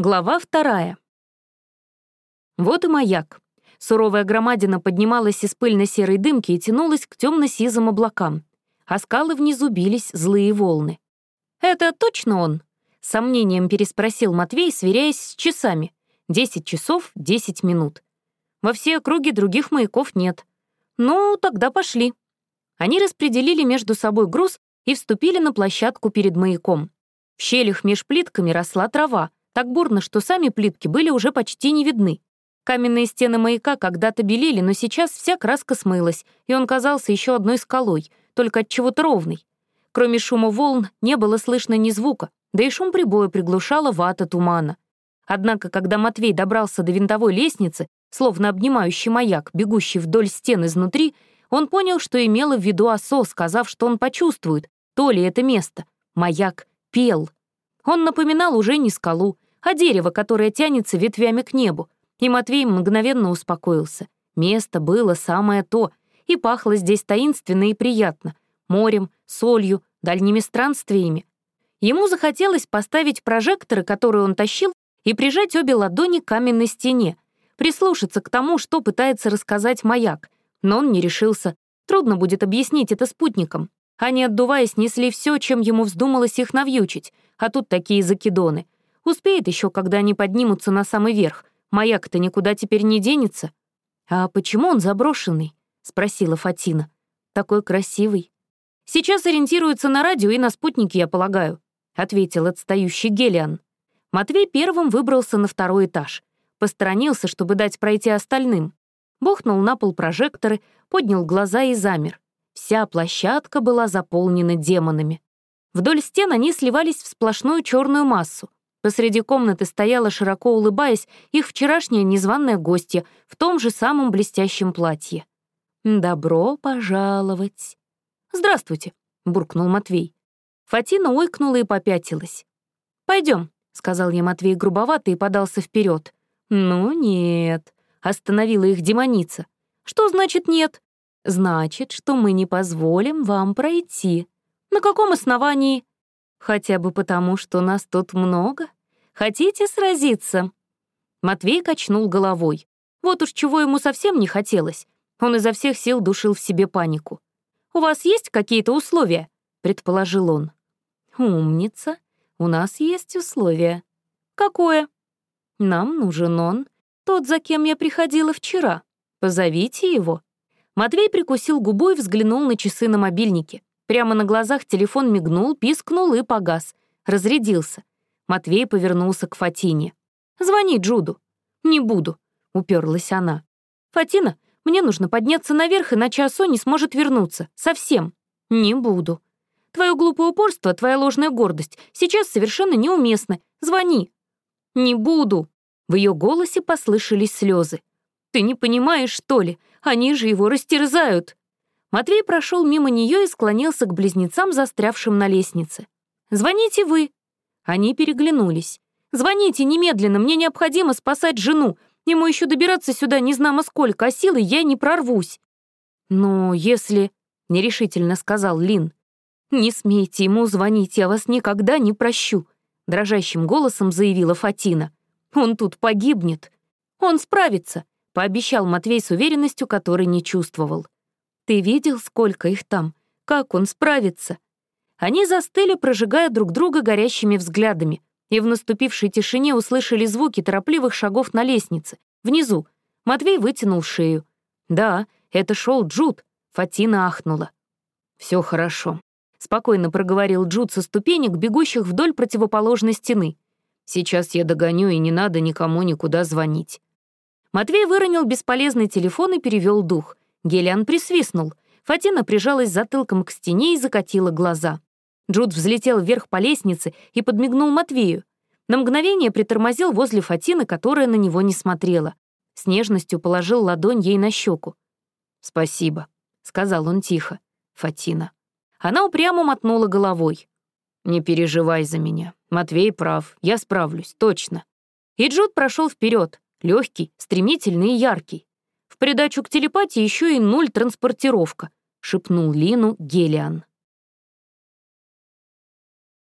Глава вторая. Вот и маяк. Суровая громадина поднималась из пыльно-серой дымки и тянулась к темно-сизым облакам. А скалы внизу бились злые волны. «Это точно он?» — сомнением переспросил Матвей, сверяясь с часами. Десять часов, десять минут. Во все округи других маяков нет. Ну, тогда пошли. Они распределили между собой груз и вступили на площадку перед маяком. В щелях меж плитками росла трава, так бурно, что сами плитки были уже почти не видны. Каменные стены маяка когда-то белели, но сейчас вся краска смылась, и он казался еще одной скалой, только от чего-то ровной. Кроме шума волн не было слышно ни звука, да и шум прибоя приглушала вата тумана. Однако, когда Матвей добрался до винтовой лестницы, словно обнимающий маяк, бегущий вдоль стен изнутри, он понял, что имела в виду Осо, сказав, что он почувствует, то ли это место. Маяк пел. Он напоминал уже не скалу, а дерево, которое тянется ветвями к небу. И Матвей мгновенно успокоился. Место было самое то, и пахло здесь таинственно и приятно. Морем, солью, дальними странствиями. Ему захотелось поставить прожекторы, которые он тащил, и прижать обе ладони к каменной стене, прислушаться к тому, что пытается рассказать маяк. Но он не решился. Трудно будет объяснить это спутникам. Они, отдуваясь, несли все, чем ему вздумалось их навьючить, а тут такие закидоны — Успеет еще, когда они поднимутся на самый верх. Маяк-то никуда теперь не денется. «А почему он заброшенный?» — спросила Фатина. «Такой красивый». «Сейчас ориентируется на радио и на спутники, я полагаю», — ответил отстающий Гелиан. Матвей первым выбрался на второй этаж. Посторонился, чтобы дать пройти остальным. Бухнул на пол прожекторы, поднял глаза и замер. Вся площадка была заполнена демонами. Вдоль стен они сливались в сплошную черную массу. Посреди комнаты стояла, широко улыбаясь, их вчерашняя незваная гостья в том же самом блестящем платье. «Добро пожаловать!» «Здравствуйте!» — буркнул Матвей. Фатина ойкнула и попятилась. Пойдем, сказал ей Матвей грубовато и подался вперед. «Ну нет», — остановила их демоница. «Что значит нет?» «Значит, что мы не позволим вам пройти». «На каком основании?» Хотя бы потому, что нас тут много. Хотите сразиться?» Матвей качнул головой. Вот уж чего ему совсем не хотелось. Он изо всех сил душил в себе панику. «У вас есть какие-то условия?» — предположил он. «Умница. У нас есть условия». «Какое?» «Нам нужен он, тот, за кем я приходила вчера. Позовите его». Матвей прикусил губу и взглянул на часы на мобильнике. Прямо на глазах телефон мигнул, пискнул и погас. Разрядился. Матвей повернулся к Фатине. «Звони Джуду». «Не буду», — уперлась она. «Фатина, мне нужно подняться наверх, иначе Асо не сможет вернуться. Совсем». «Не буду». «Твое глупое упорство, твоя ложная гордость сейчас совершенно неуместны. Звони». «Не буду». В ее голосе послышались слезы. «Ты не понимаешь, что ли? Они же его растерзают». Матвей прошел мимо нее и склонился к близнецам, застрявшим на лестнице. «Звоните вы». Они переглянулись. «Звоните немедленно, мне необходимо спасать жену. Ему еще добираться сюда не знамо сколько, а силой я не прорвусь». «Но если...» — нерешительно сказал Лин. «Не смейте ему звонить, я вас никогда не прощу», — дрожащим голосом заявила Фатина. «Он тут погибнет. Он справится», — пообещал Матвей с уверенностью, которой не чувствовал. Ты видел, сколько их там? Как он справится?» Они застыли, прожигая друг друга горящими взглядами, и в наступившей тишине услышали звуки торопливых шагов на лестнице. Внизу. Матвей вытянул шею. «Да, это шел Джуд», — Фатина ахнула. Все хорошо», — спокойно проговорил Джуд со ступенек, бегущих вдоль противоположной стены. «Сейчас я догоню, и не надо никому никуда звонить». Матвей выронил бесполезный телефон и перевел дух. Гелиан присвистнул. Фатина прижалась затылком к стене и закатила глаза. Джуд взлетел вверх по лестнице и подмигнул Матвею. На мгновение притормозил возле Фатины, которая на него не смотрела. С нежностью положил ладонь ей на щеку. «Спасибо», — сказал он тихо. «Фатина». Она упрямо мотнула головой. «Не переживай за меня. Матвей прав. Я справлюсь, точно». И Джуд прошел вперед, легкий, стремительный и яркий. Придачу к телепатии еще и нуль транспортировка», — шепнул Лину Гелиан.